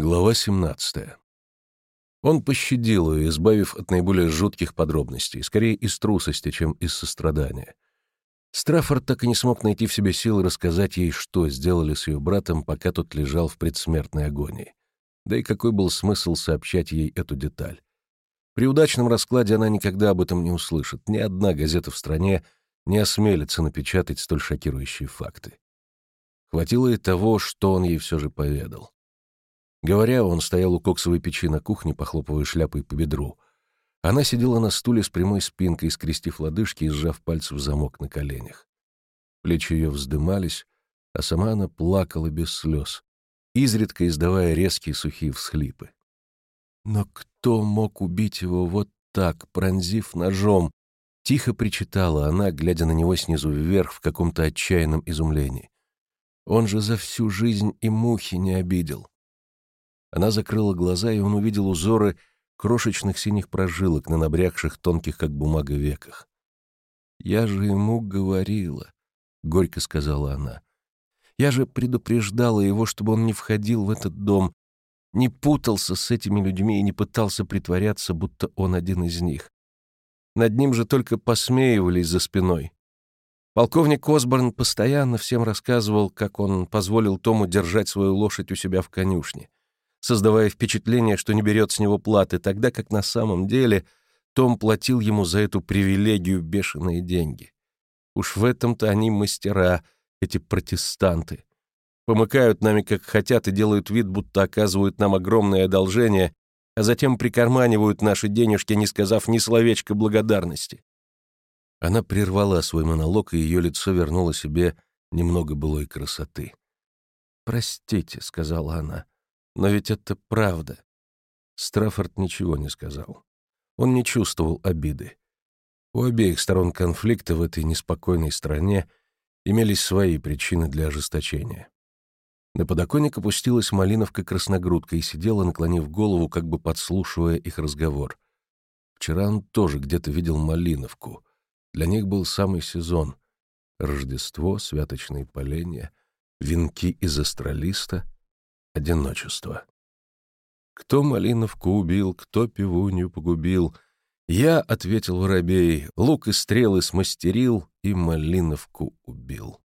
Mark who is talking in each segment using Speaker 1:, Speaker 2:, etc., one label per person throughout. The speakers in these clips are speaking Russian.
Speaker 1: Глава 17. Он пощадил ее, избавив от наиболее жутких подробностей, скорее из трусости, чем из сострадания. Страффорд так и не смог найти в себе силы рассказать ей, что сделали с ее братом, пока тот лежал в предсмертной агонии. Да и какой был смысл сообщать ей эту деталь? При удачном раскладе она никогда об этом не услышит. Ни одна газета в стране не осмелится напечатать столь шокирующие факты. Хватило и того, что он ей все же поведал. Говоря, он стоял у коксовой печи на кухне, похлопывая шляпой по бедру. Она сидела на стуле с прямой спинкой, скрестив лодыжки и сжав пальцы в замок на коленях. Плечи ее вздымались, а сама она плакала без слез, изредка издавая резкие сухие всхлипы. Но кто мог убить его вот так, пронзив ножом? Тихо причитала она, глядя на него снизу вверх в каком-то отчаянном изумлении. Он же за всю жизнь и мухи не обидел. Она закрыла глаза, и он увидел узоры крошечных синих прожилок на набрякших тонких, как бумага, веках. «Я же ему говорила», — горько сказала она. «Я же предупреждала его, чтобы он не входил в этот дом, не путался с этими людьми и не пытался притворяться, будто он один из них. Над ним же только посмеивались за спиной. Полковник Осборн постоянно всем рассказывал, как он позволил Тому держать свою лошадь у себя в конюшне создавая впечатление, что не берет с него платы, тогда как на самом деле Том платил ему за эту привилегию бешеные деньги. Уж в этом-то они мастера, эти протестанты. Помыкают нами как хотят и делают вид, будто оказывают нам огромное одолжение, а затем прикарманивают наши денежки, не сказав ни словечка благодарности. Она прервала свой монолог, и ее лицо вернуло себе немного былой красоты. «Простите», — сказала она, — но ведь это правда. Страффорд ничего не сказал. Он не чувствовал обиды. У обеих сторон конфликта в этой неспокойной стране имелись свои причины для ожесточения. На подоконник опустилась малиновка-красногрудка и сидела, наклонив голову, как бы подслушивая их разговор. Вчера он тоже где-то видел малиновку. Для них был самый сезон. Рождество, святочные поленья, венки из астролиста — одиночество. Кто Малиновку убил, кто пивунью погубил? Я, — ответил воробей, — лук и стрелы смастерил и Малиновку убил.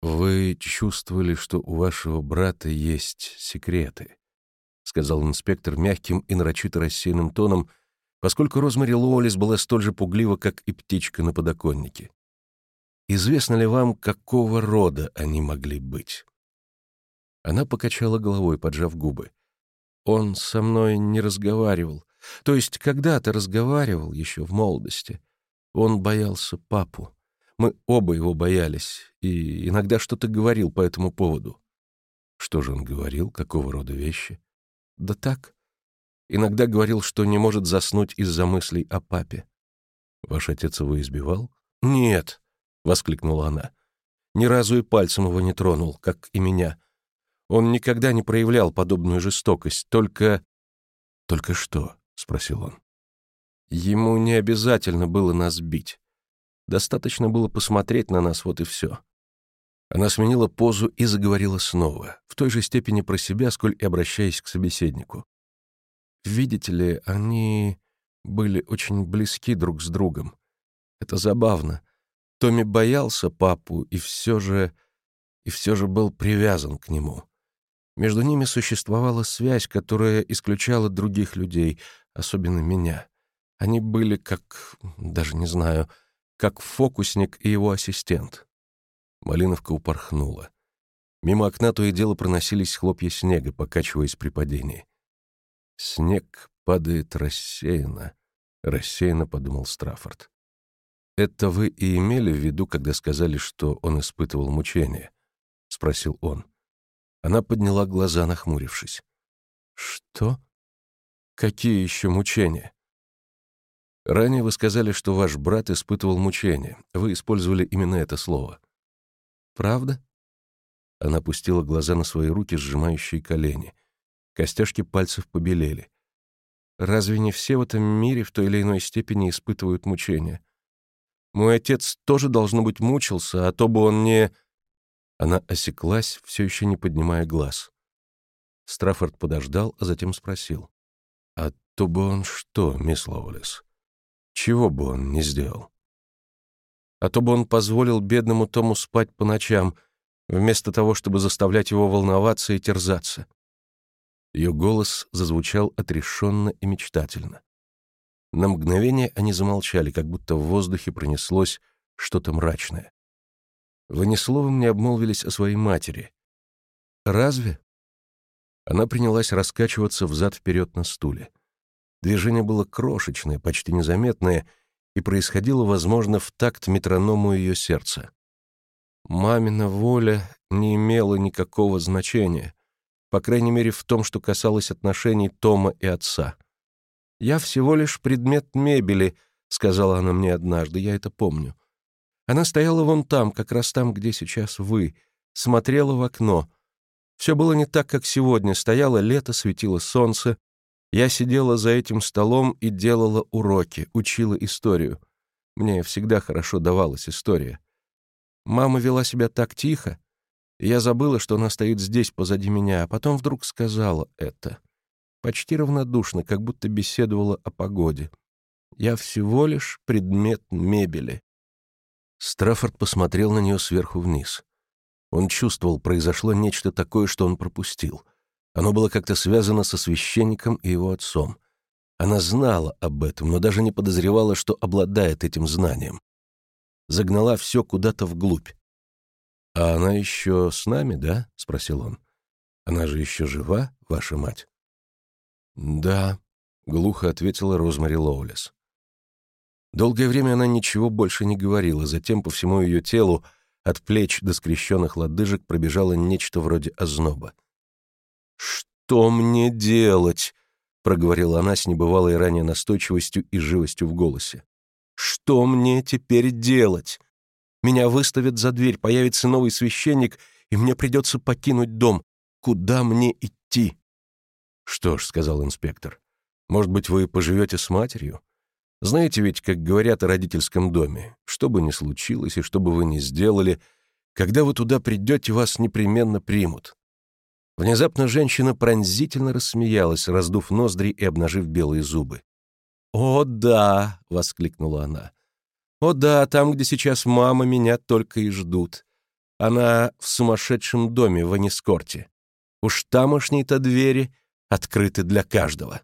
Speaker 1: Вы чувствовали, что у вашего брата есть секреты, — сказал инспектор мягким и нарочито рассеянным тоном, поскольку Розмари Лоулис была столь же пуглива, как и птичка на подоконнике. Известно ли вам, какого рода они могли быть? Она покачала головой, поджав губы. Он со мной не разговаривал. То есть когда-то разговаривал еще в молодости. Он боялся папу. Мы оба его боялись, и иногда что-то говорил по этому поводу. Что же он говорил, какого рода вещи? Да так. Иногда говорил, что не может заснуть из-за мыслей о папе. Ваш отец его избивал? Нет, — воскликнула она. Ни разу и пальцем его не тронул, как и меня. Он никогда не проявлял подобную жестокость, только... «Только что?» — спросил он. Ему не обязательно было нас бить. Достаточно было посмотреть на нас, вот и все. Она сменила позу и заговорила снова, в той же степени про себя, сколь и обращаясь к собеседнику. «Видите ли, они были очень близки друг с другом. Это забавно. Томми боялся папу и все же... и все же был привязан к нему. Между ними существовала связь, которая исключала других людей, особенно меня. Они были как, даже не знаю, как фокусник и его ассистент. Малиновка упорхнула. Мимо окна то и дело проносились хлопья снега, покачиваясь при падении. «Снег падает рассеянно», — рассеянно подумал Страффорд. «Это вы и имели в виду, когда сказали, что он испытывал мучения?» — спросил он. Она подняла глаза, нахмурившись. «Что? Какие еще мучения?» «Ранее вы сказали, что ваш брат испытывал мучения. Вы использовали именно это слово». «Правда?» Она опустила глаза на свои руки, сжимающие колени. Костяшки пальцев побелели. «Разве не все в этом мире в той или иной степени испытывают мучения? Мой отец тоже, должно быть, мучился, а то бы он не...» Она осеклась, все еще не поднимая глаз. Страффорд подождал, а затем спросил. «А то бы он что, мисс Лоулис? Чего бы он не сделал?» «А то бы он позволил бедному Тому спать по ночам, вместо того, чтобы заставлять его волноваться и терзаться». Ее голос зазвучал отрешенно и мечтательно. На мгновение они замолчали, как будто в воздухе пронеслось что-то мрачное. Вы ни словом не обмолвились о своей матери. Разве? Она принялась раскачиваться взад-вперед на стуле. Движение было крошечное, почти незаметное, и происходило, возможно, в такт метроному ее сердца. Мамина воля не имела никакого значения, по крайней мере в том, что касалось отношений Тома и отца. «Я всего лишь предмет мебели», — сказала она мне однажды, я это помню. Она стояла вон там, как раз там, где сейчас вы, смотрела в окно — все было не так, как сегодня. Стояло лето, светило солнце. Я сидела за этим столом и делала уроки, учила историю. Мне всегда хорошо давалась история. Мама вела себя так тихо, я забыла, что она стоит здесь позади меня, а потом вдруг сказала это. Почти равнодушно, как будто беседовала о погоде. Я всего лишь предмет мебели. Страффорд посмотрел на нее сверху вниз. Он чувствовал, произошло нечто такое, что он пропустил. Оно было как-то связано со священником и его отцом. Она знала об этом, но даже не подозревала, что обладает этим знанием. Загнала все куда-то вглубь. «А она еще с нами, да?» — спросил он. «Она же еще жива, ваша мать?» «Да», — глухо ответила Розмари Лоулес. Долгое время она ничего больше не говорила, затем по всему ее телу от плеч до скрещенных лодыжек пробежало нечто вроде озноба. «Что мне делать?» — проговорила она с небывалой ранее настойчивостью и живостью в голосе. «Что мне теперь делать? Меня выставят за дверь, появится новый священник, и мне придется покинуть дом. Куда мне идти?» «Что ж», — сказал инспектор, — «может быть, вы поживете с матерью? Знаете ведь, как говорят о родительском доме, что бы ни случилось и что бы вы ни сделали, когда вы туда придете, вас непременно примут. Внезапно женщина пронзительно рассмеялась, раздув ноздри и обнажив белые зубы. «О, да!» — воскликнула она. «О, да, там, где сейчас мама, меня только и ждут. Она в сумасшедшем доме в Анискорте. Уж тамошние-то двери открыты для каждого».